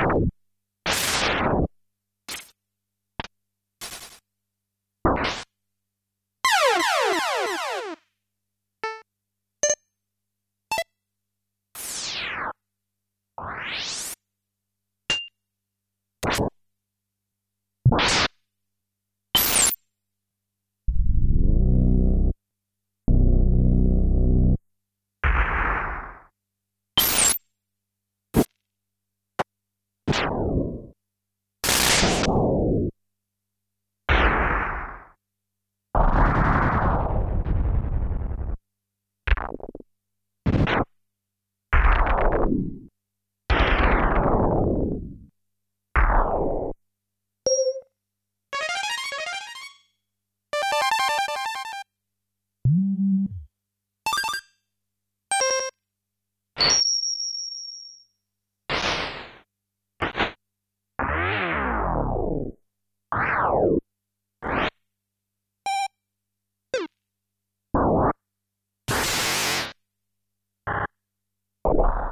you. Wow.